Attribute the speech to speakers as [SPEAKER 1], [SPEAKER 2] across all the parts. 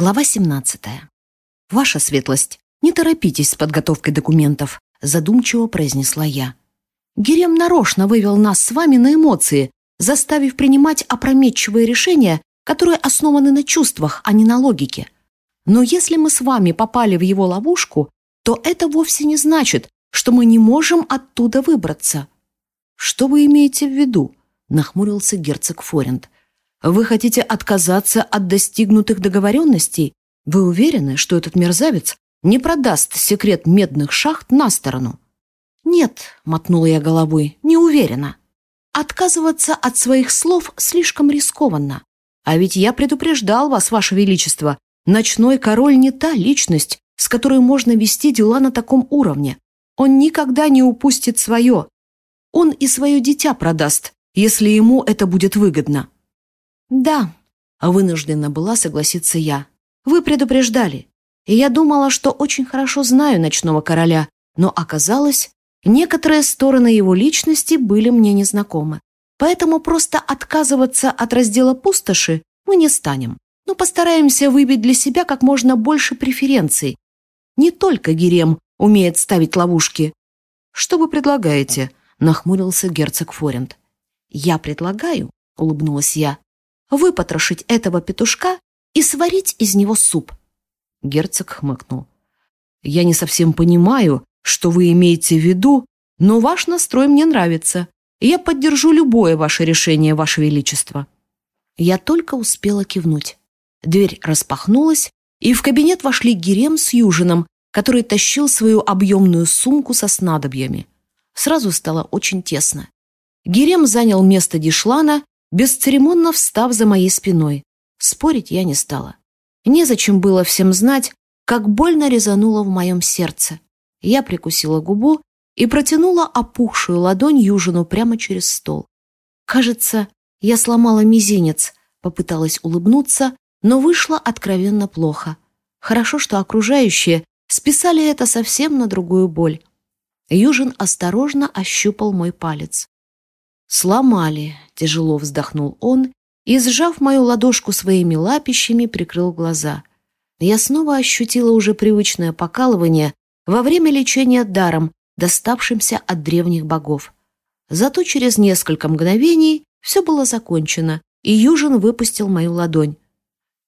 [SPEAKER 1] Глава 17. «Ваша светлость, не торопитесь с подготовкой документов», задумчиво произнесла я. Герем нарочно вывел нас с вами на эмоции, заставив принимать опрометчивые решения, которые основаны на чувствах, а не на логике. Но если мы с вами попали в его ловушку, то это вовсе не значит, что мы не можем оттуда выбраться. «Что вы имеете в виду?» – нахмурился герцог Форент. Вы хотите отказаться от достигнутых договоренностей? Вы уверены, что этот мерзавец не продаст секрет медных шахт на сторону? Нет, мотнула я головой, не уверена. Отказываться от своих слов слишком рискованно. А ведь я предупреждал вас, ваше величество, ночной король не та личность, с которой можно вести дела на таком уровне. Он никогда не упустит свое. Он и свое дитя продаст, если ему это будет выгодно. «Да», — вынуждена была согласиться я. «Вы предупреждали, и я думала, что очень хорошо знаю ночного короля, но оказалось, некоторые стороны его личности были мне незнакомы. Поэтому просто отказываться от раздела пустоши мы не станем, но постараемся выбить для себя как можно больше преференций. Не только Герем умеет ставить ловушки». «Что вы предлагаете?» — нахмурился герцог Форент. «Я предлагаю», — улыбнулась я, выпотрошить этого петушка и сварить из него суп. Герцог хмыкнул. «Я не совсем понимаю, что вы имеете в виду, но ваш настрой мне нравится, и я поддержу любое ваше решение, ваше величество». Я только успела кивнуть. Дверь распахнулась, и в кабинет вошли Герем с Южином, который тащил свою объемную сумку со снадобьями. Сразу стало очень тесно. Герем занял место Дишлана бесцеремонно встав за моей спиной. Спорить я не стала. Незачем было всем знать, как больно резануло в моем сердце. Я прикусила губу и протянула опухшую ладонь Южину прямо через стол. Кажется, я сломала мизинец, попыталась улыбнуться, но вышло откровенно плохо. Хорошо, что окружающие списали это совсем на другую боль. Южин осторожно ощупал мой палец. «Сломали», — тяжело вздохнул он и, сжав мою ладошку своими лапищами, прикрыл глаза. Я снова ощутила уже привычное покалывание во время лечения даром, доставшимся от древних богов. Зато через несколько мгновений все было закончено, и Южин выпустил мою ладонь.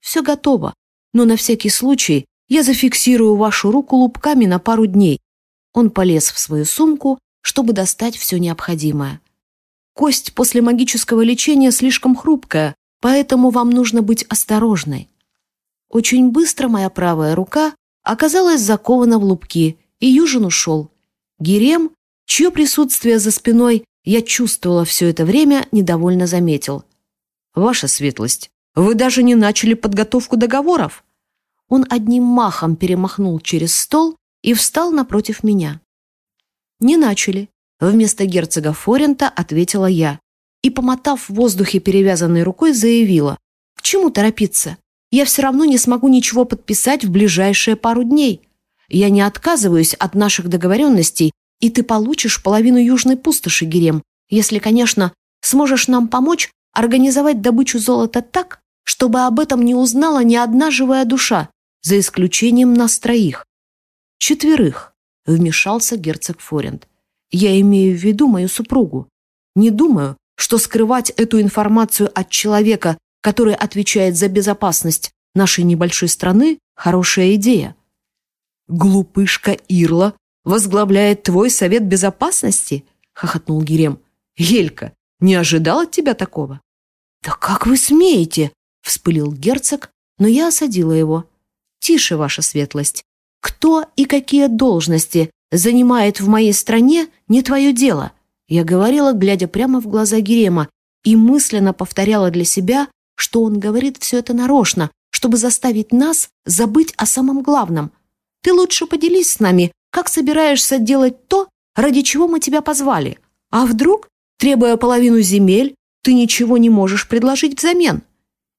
[SPEAKER 1] «Все готово, но на всякий случай я зафиксирую вашу руку лупками на пару дней». Он полез в свою сумку, чтобы достать все необходимое. Кость после магического лечения слишком хрупкая, поэтому вам нужно быть осторожной. Очень быстро моя правая рука оказалась закована в лупки, и Южин ушел. Герем, чье присутствие за спиной я чувствовала все это время, недовольно заметил. «Ваша светлость, вы даже не начали подготовку договоров?» Он одним махом перемахнул через стол и встал напротив меня. «Не начали. Вместо герцога Форента ответила я и, помотав в воздухе перевязанной рукой, заявила, «К чему торопиться? Я все равно не смогу ничего подписать в ближайшие пару дней. Я не отказываюсь от наших договоренностей, и ты получишь половину южной пустоши, Герем, если, конечно, сможешь нам помочь организовать добычу золота так, чтобы об этом не узнала ни одна живая душа, за исключением нас троих. Четверых, вмешался герцог Форент. Я имею в виду мою супругу. Не думаю, что скрывать эту информацию от человека, который отвечает за безопасность нашей небольшой страны, хорошая идея. «Глупышка Ирла возглавляет твой совет безопасности?» — хохотнул Герем. «Елька, не ожидал от тебя такого?» «Да как вы смеете?» — вспылил герцог, но я осадила его. «Тише, ваша светлость. Кто и какие должности занимает в моей стране, не твое дело», я говорила, глядя прямо в глаза Герема, и мысленно повторяла для себя, что он говорит все это нарочно, чтобы заставить нас забыть о самом главном. «Ты лучше поделись с нами, как собираешься делать то, ради чего мы тебя позвали. А вдруг, требуя половину земель, ты ничего не можешь предложить взамен?»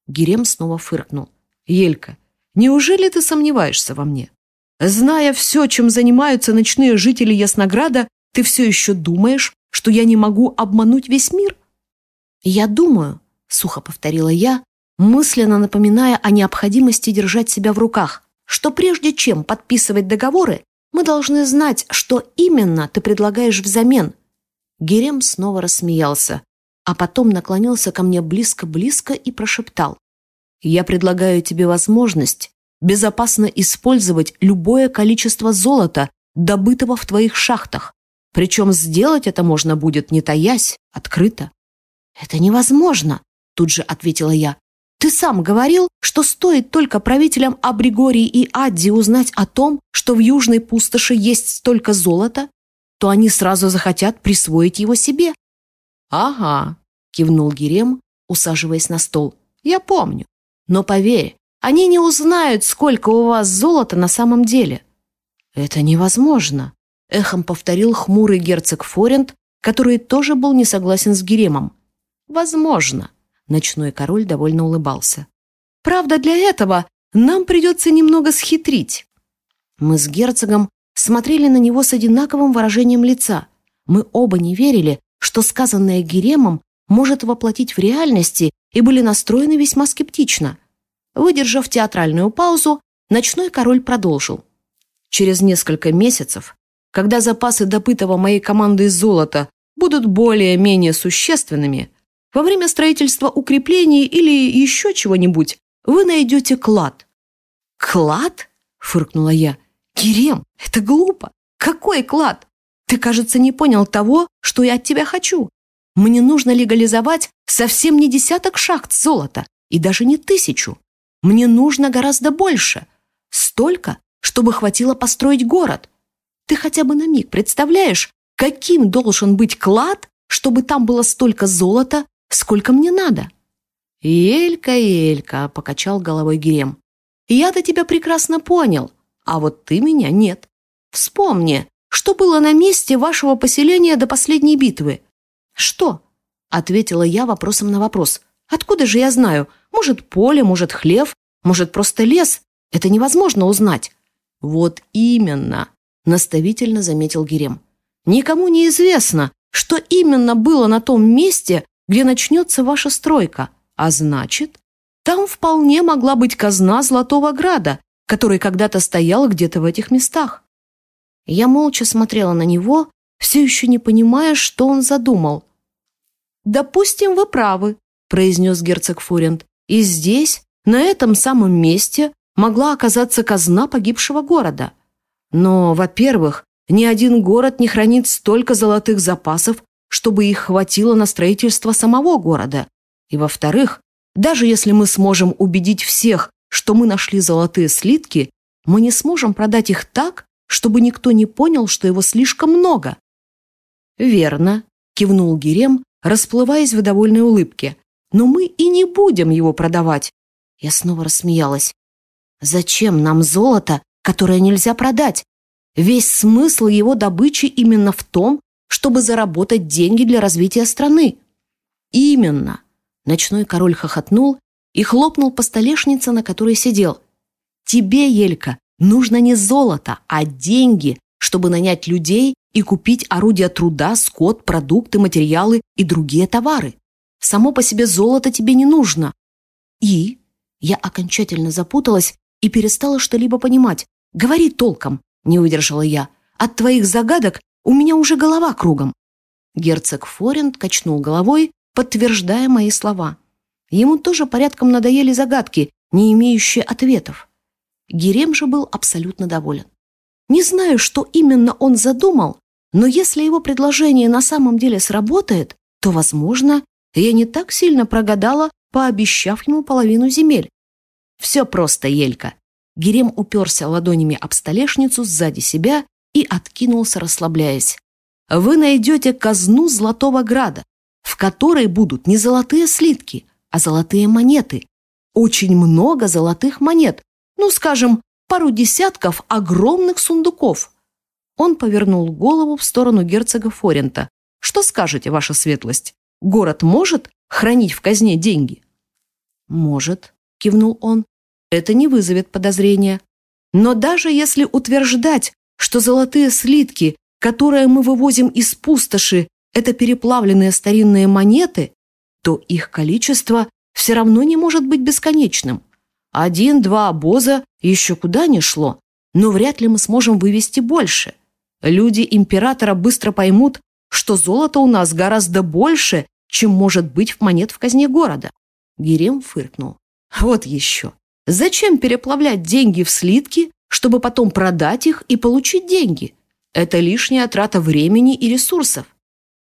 [SPEAKER 1] Герем снова фыркнул. «Елька, неужели ты сомневаешься во мне? Зная все, чем занимаются ночные жители Яснограда, ты все еще думаешь, что я не могу обмануть весь мир? Я думаю, сухо повторила я, мысленно напоминая о необходимости держать себя в руках, что прежде чем подписывать договоры, мы должны знать, что именно ты предлагаешь взамен. Герем снова рассмеялся, а потом наклонился ко мне близко-близко и прошептал. «Я предлагаю тебе возможность безопасно использовать любое количество золота, добытого в твоих шахтах. Причем сделать это можно будет, не таясь, открыто. «Это невозможно», — тут же ответила я. «Ты сам говорил, что стоит только правителям Абригории и Адди узнать о том, что в Южной пустоши есть столько золота, то они сразу захотят присвоить его себе». «Ага», — кивнул Герем, усаживаясь на стол. «Я помню. Но поверь, они не узнают, сколько у вас золота на самом деле». «Это невозможно», — эхом повторил хмурый герцог Форент, который тоже был не согласен с Геремом. «Возможно», — ночной король довольно улыбался. «Правда, для этого нам придется немного схитрить». Мы с герцогом смотрели на него с одинаковым выражением лица. Мы оба не верили, что сказанное Геремом может воплотить в реальности и были настроены весьма скептично. Выдержав театральную паузу, ночной король продолжил. Через несколько месяцев, когда запасы добытого моей командой золота будут более-менее существенными, во время строительства укреплений или еще чего-нибудь вы найдете клад. «Клад?» — фыркнула я. «Кирем, это глупо. Какой клад? Ты, кажется, не понял того, что я от тебя хочу. Мне нужно легализовать совсем не десяток шахт золота и даже не тысячу. Мне нужно гораздо больше. Столько, чтобы хватило построить город. Ты хотя бы на миг представляешь, каким должен быть клад, чтобы там было столько золота, сколько мне надо?» «Элька, Элька», — покачал головой Грем. «Я-то тебя прекрасно понял, а вот ты меня нет. Вспомни, что было на месте вашего поселения до последней битвы». «Что?» — ответила я вопросом на вопрос. «Откуда же я знаю? Может, поле, может, хлев, может, просто лес? Это невозможно узнать». «Вот именно», — наставительно заметил Герем. «Никому не известно, что именно было на том месте, где начнется ваша стройка, а значит, там вполне могла быть казна Золотого Града, который когда-то стоял где-то в этих местах». Я молча смотрела на него, все еще не понимая, что он задумал. «Допустим, вы правы», — произнес герцог Фурент. «И здесь, на этом самом месте, могла оказаться казна погибшего города. Но, во-первых, ни один город не хранит столько золотых запасов, чтобы их хватило на строительство самого города. И, во-вторых, даже если мы сможем убедить всех, что мы нашли золотые слитки, мы не сможем продать их так, чтобы никто не понял, что его слишком много. «Верно», — кивнул Герем, расплываясь в довольной улыбке. «Но мы и не будем его продавать». Я снова рассмеялась. «Зачем нам золото, которое нельзя продать? Весь смысл его добычи именно в том, чтобы заработать деньги для развития страны». «Именно!» Ночной король хохотнул и хлопнул по столешнице, на которой сидел. «Тебе, Елька, нужно не золото, а деньги, чтобы нанять людей и купить орудия труда, скот, продукты, материалы и другие товары. Само по себе золото тебе не нужно. И я окончательно запуталась и перестала что-либо понимать. Говори толком, не выдержала я. От твоих загадок у меня уже голова кругом. Герцог Форент качнул головой, подтверждая мои слова. Ему тоже порядком надоели загадки, не имеющие ответов. Герем же был абсолютно доволен. Не знаю, что именно он задумал, но если его предложение на самом деле сработает, то, возможно, я не так сильно прогадала, пообещав ему половину земель. Все просто, Елька. Герем уперся ладонями об столешницу сзади себя и откинулся, расслабляясь. Вы найдете казну Золотого Града, в которой будут не золотые слитки, а золотые монеты. Очень много золотых монет, ну, скажем, пару десятков огромных сундуков. Он повернул голову в сторону герцога Форента. «Что скажете, ваша светлость? Город может хранить в казне деньги?» «Может», — кивнул он. «Это не вызовет подозрения. Но даже если утверждать, что золотые слитки, которые мы вывозим из пустоши, это переплавленные старинные монеты, то их количество все равно не может быть бесконечным. Один-два обоза еще куда ни шло, но вряд ли мы сможем вывести больше. Люди императора быстро поймут, что золото у нас гораздо больше, чем может быть в монет в казне города. Герем фыркнул. Вот еще. Зачем переплавлять деньги в слитки, чтобы потом продать их и получить деньги? Это лишняя трата времени и ресурсов.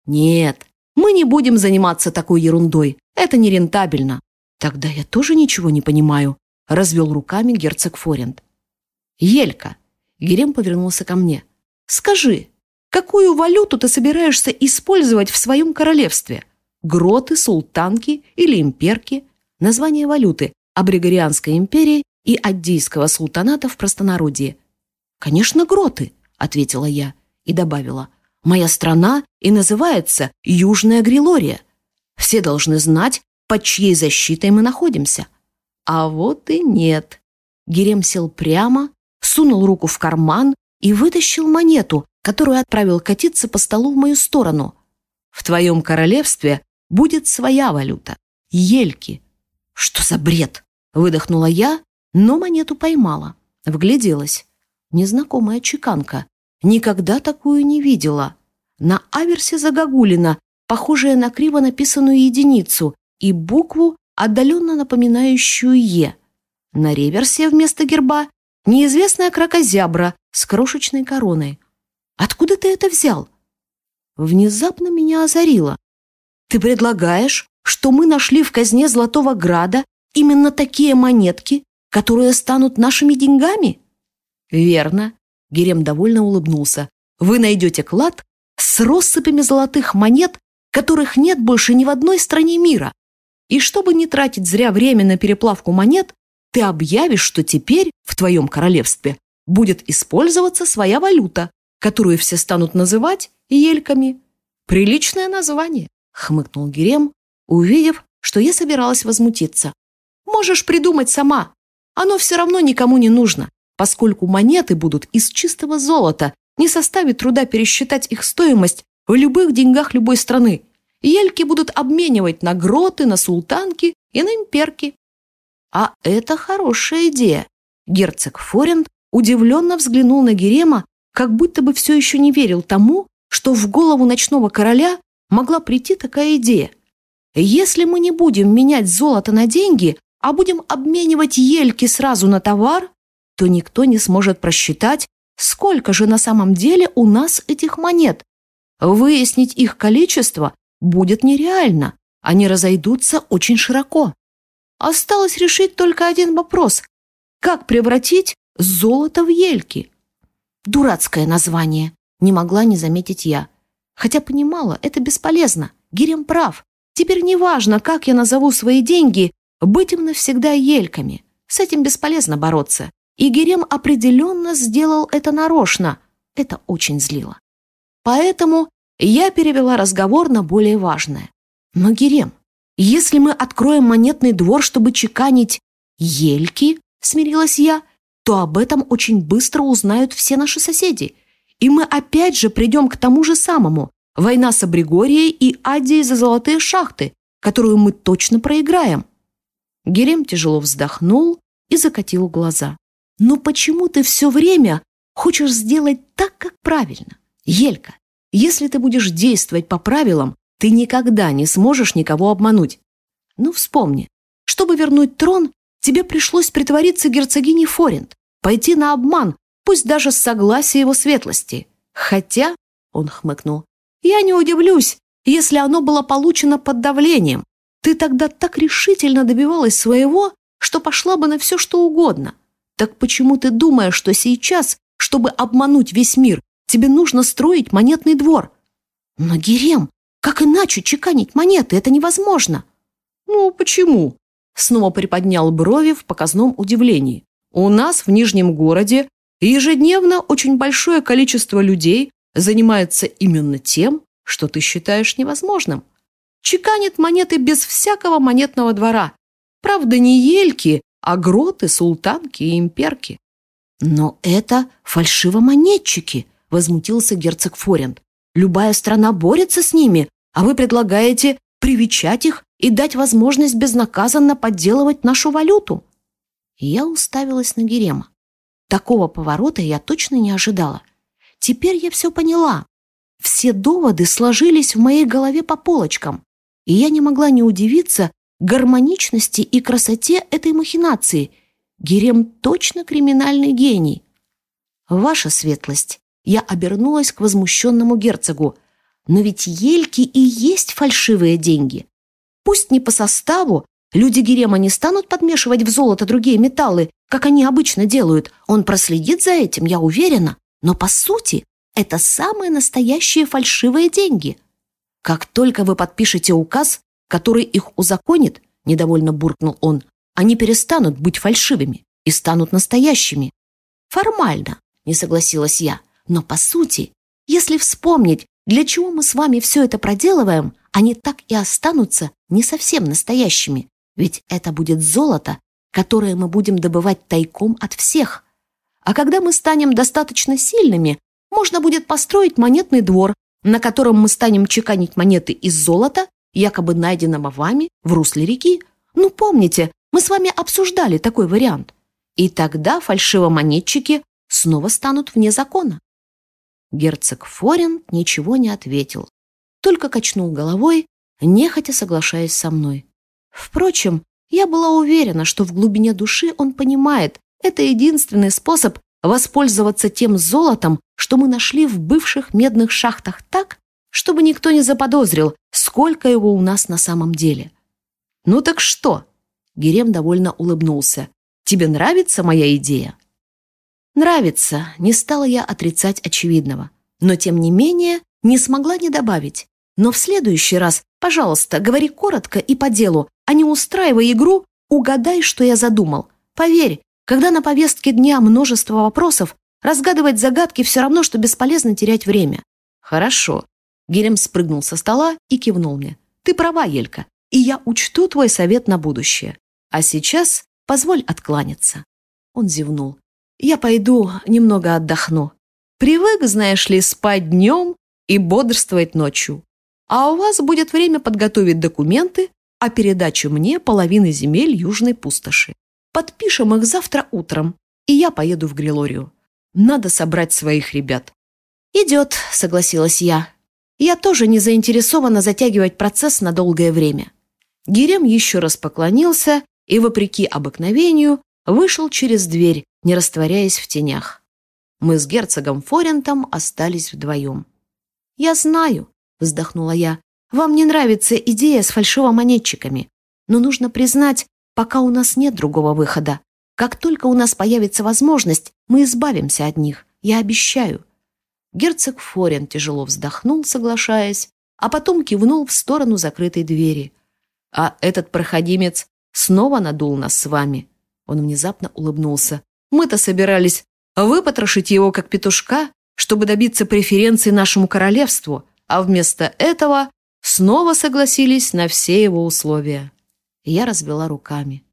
[SPEAKER 1] Нет, мы не будем заниматься такой ерундой. Это нерентабельно. Тогда я тоже ничего не понимаю, развел руками герцог Форент. Елька, Герем повернулся ко мне. Скажи, какую валюту ты собираешься использовать в своем королевстве? Гроты, султанки или имперки? Название валюты Абригорианской империи и Аддийского султаната в простонародье. Конечно, гроты, ответила я и добавила. Моя страна и называется Южная Грилория. Все должны знать, под чьей защитой мы находимся. А вот и нет. Герем сел прямо, сунул руку в карман и вытащил монету, которую отправил катиться по столу в мою сторону. В твоем королевстве будет своя валюта — ельки. Что за бред? Выдохнула я, но монету поймала. Вгляделась. Незнакомая чеканка. Никогда такую не видела. На аверсе загогулина, похожая на криво написанную единицу, и букву, отдаленно напоминающую «Е». На реверсе вместо герба неизвестная кракозябра с крошечной короной. «Откуда ты это взял?» Внезапно меня озарило. «Ты предлагаешь, что мы нашли в казне Золотого Града именно такие монетки, которые станут нашими деньгами?» «Верно», — Герем довольно улыбнулся. «Вы найдете клад с россыпями золотых монет, которых нет больше ни в одной стране мира. И чтобы не тратить зря время на переплавку монет, ты объявишь, что теперь в твоем королевстве будет использоваться своя валюта, которую все станут называть ельками. Приличное название, хмыкнул Герем, увидев, что я собиралась возмутиться. Можешь придумать сама. Оно все равно никому не нужно, поскольку монеты будут из чистого золота, не составит труда пересчитать их стоимость в любых деньгах любой страны. Ельки будут обменивать на гроты, на султанки и на имперки. А это хорошая идея. Герцог Форент удивленно взглянул на Герема, как будто бы все еще не верил тому, что в голову ночного короля могла прийти такая идея. Если мы не будем менять золото на деньги, а будем обменивать ельки сразу на товар, то никто не сможет просчитать, сколько же на самом деле у нас этих монет. Выяснить их количество будет нереально, они разойдутся очень широко. Осталось решить только один вопрос – как превратить золото в ельки? Дурацкое название, не могла не заметить я. Хотя понимала, это бесполезно, Гирем прав. Теперь неважно, как я назову свои деньги, быть им навсегда ельками. С этим бесполезно бороться. И Герем определенно сделал это нарочно. Это очень злило. Поэтому я перевела разговор на более важное. Но, Герем, если мы откроем монетный двор, чтобы чеканить ельки, смирилась я, то об этом очень быстро узнают все наши соседи. И мы опять же придем к тому же самому. Война с Абригорией и Адией за золотые шахты, которую мы точно проиграем. Герем тяжело вздохнул и закатил глаза. «Но почему ты все время хочешь сделать так, как правильно? Елька, если ты будешь действовать по правилам, ты никогда не сможешь никого обмануть. Ну, вспомни, чтобы вернуть трон, тебе пришлось притвориться герцогиней Форент, пойти на обман, пусть даже с согласия его светлости. Хотя, — он хмыкнул, — я не удивлюсь, если оно было получено под давлением. Ты тогда так решительно добивалась своего, что пошла бы на все, что угодно. Так почему ты думаешь, что сейчас, чтобы обмануть весь мир, тебе нужно строить монетный двор? Но, Герем, как иначе чеканить монеты? Это невозможно. Ну, почему? Снова приподнял брови в показном удивлении. У нас в Нижнем городе ежедневно очень большое количество людей занимается именно тем, что ты считаешь невозможным чеканит монеты без всякого монетного двора. Правда, не ельки, а гроты, султанки и имперки. «Но это фальшивомонетчики», — возмутился герцог Форент. «Любая страна борется с ними, а вы предлагаете привечать их и дать возможность безнаказанно подделывать нашу валюту. Я уставилась на Герема. Такого поворота я точно не ожидала. Теперь я все поняла. Все доводы сложились в моей голове по полочкам, и я не могла не удивиться гармоничности и красоте этой махинации. Герем точно криминальный гений. Ваша светлость, я обернулась к возмущенному герцогу. Но ведь ельки и есть фальшивые деньги. Пусть не по составу, люди Герема не станут подмешивать в золото другие металлы, как они обычно делают. Он проследит за этим, я уверена. Но по сути, это самые настоящие фальшивые деньги. Как только вы подпишете указ, который их узаконит, недовольно буркнул он, они перестанут быть фальшивыми и станут настоящими. Формально, не согласилась я, но по сути, если вспомнить, для чего мы с вами все это проделываем, они так и останутся не совсем настоящими, ведь это будет золото, которое мы будем добывать тайком от всех. А когда мы станем достаточно сильными, можно будет построить монетный двор, на котором мы станем чеканить монеты из золота, якобы найденного вами в русле реки. Ну, помните, мы с вами обсуждали такой вариант. И тогда фальшивомонетчики снова станут вне закона. Герцог Форин ничего не ответил, только качнул головой, нехотя соглашаясь со мной. Впрочем, я была уверена, что в глубине души он понимает, это единственный способ воспользоваться тем золотом, что мы нашли в бывших медных шахтах так, чтобы никто не заподозрил, сколько его у нас на самом деле. «Ну так что?» Герем довольно улыбнулся. «Тебе нравится моя идея?» «Нравится», не стала я отрицать очевидного. Но, тем не менее, не смогла не добавить. «Но в следующий раз, пожалуйста, говори коротко и по делу, а не устраивай игру «Угадай, что я задумал». Поверь, когда на повестке дня множество вопросов, разгадывать загадки все равно, что бесполезно терять время. Хорошо. Герем спрыгнул со стола и кивнул мне. Ты права, Елька, и я учту твой совет на будущее. А сейчас позволь откланяться. Он зевнул. Я пойду немного отдохну. Привык, знаешь ли, спать днем и бодрствовать ночью. А у вас будет время подготовить документы о передаче мне половины земель Южной пустоши. Подпишем их завтра утром, и я поеду в Грилорию. Надо собрать своих ребят». «Идет», — согласилась я. «Я тоже не заинтересована затягивать процесс на долгое время». Гирем еще раз поклонился и, вопреки обыкновению, вышел через дверь, не растворяясь в тенях. Мы с герцогом Форентом остались вдвоем. «Я знаю», — вздохнула я, — «вам не нравится идея с фальшивомонетчиками, но нужно признать, пока у нас нет другого выхода. Как только у нас появится возможность, мы избавимся от них, я обещаю». Герцог Форен тяжело вздохнул, соглашаясь, а потом кивнул в сторону закрытой двери. «А этот проходимец снова надул нас с вами». Он внезапно улыбнулся. «Мы-то собирались выпотрошить его, как петушка, чтобы добиться преференции нашему королевству, а вместо этого снова согласились на все его условия». Я развела руками.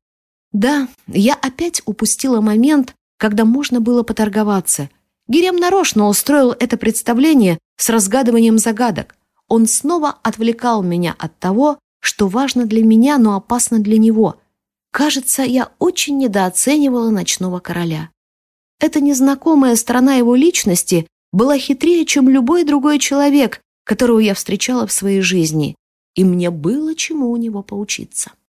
[SPEAKER 1] Да, я опять упустила момент, когда можно было поторговаться. Гирем нарочно устроил это представление с разгадыванием загадок. Он снова отвлекал меня от того, что важно для меня, но опасно для него. Кажется, я очень недооценивала ночного короля. Эта незнакомая сторона его личности была хитрее, чем любой другой человек, которого я встречала в своей жизни, и мне было чему у него поучиться.